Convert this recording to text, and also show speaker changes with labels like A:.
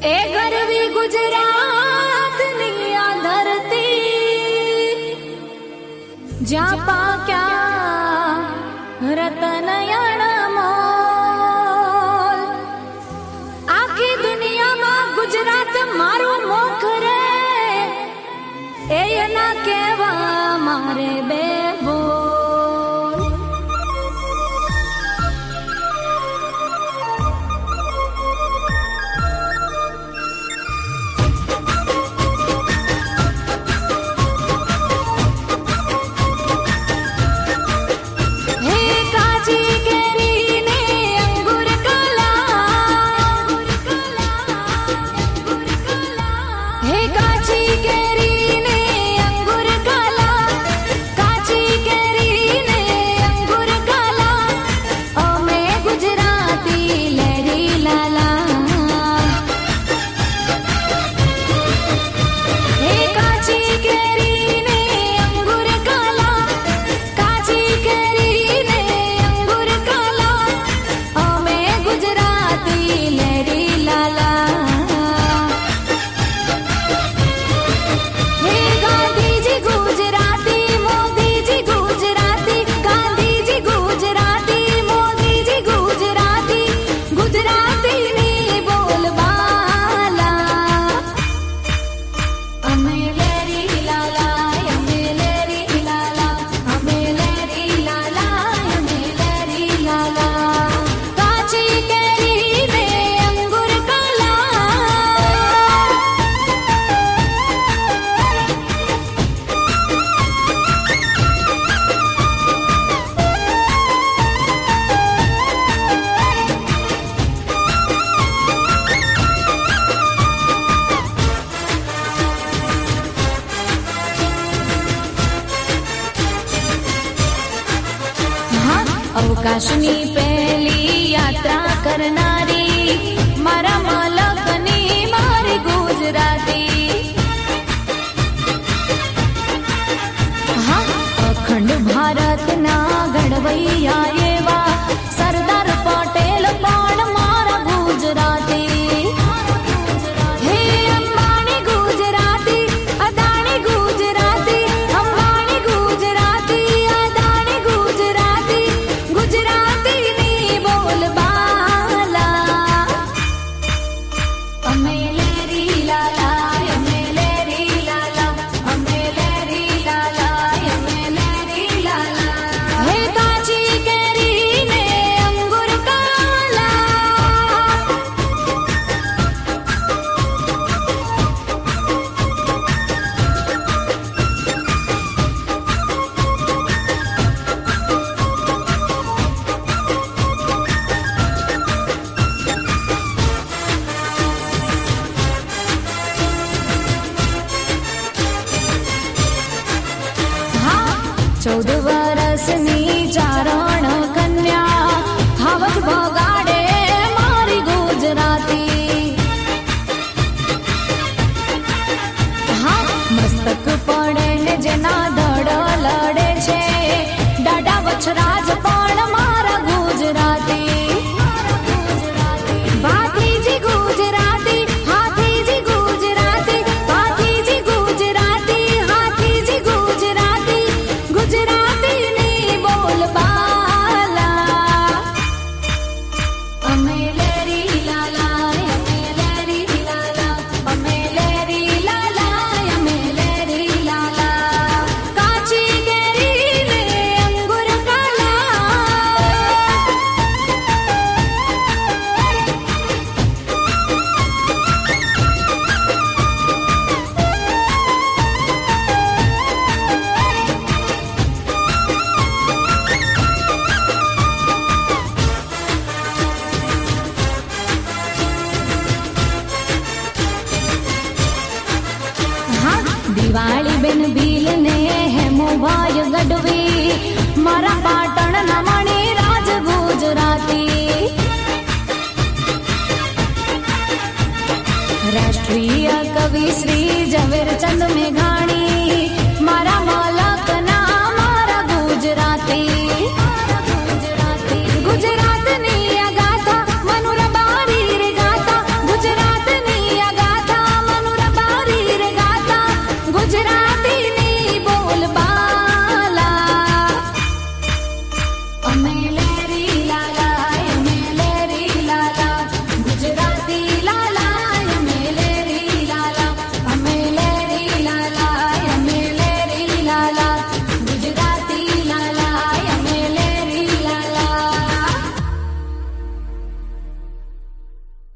A: એ ગરવી ગુજરાતની ધરતી. જ્યાં પાક્યા રતનયણા મોલ આખી દુનિયામાં ગુજરાત મારું મોખ એ ના કહેવા મારે બે આકાશની પહેલી યાત્રા કરનારી મારા મલકની મારી ગુજરાતી. હા અખંડ ભારતના ગણવૈયાએ शोधवा रसनी દિવાળી બેન ભીલ ને હેમુભાઈ ગઢવી. મારા પાટણ નમણી રાજ ગુજરાતી. રાષ્ટ્રીય કવિ શ્રી ઝવેરચંદ મેઘાણી. મારા માલ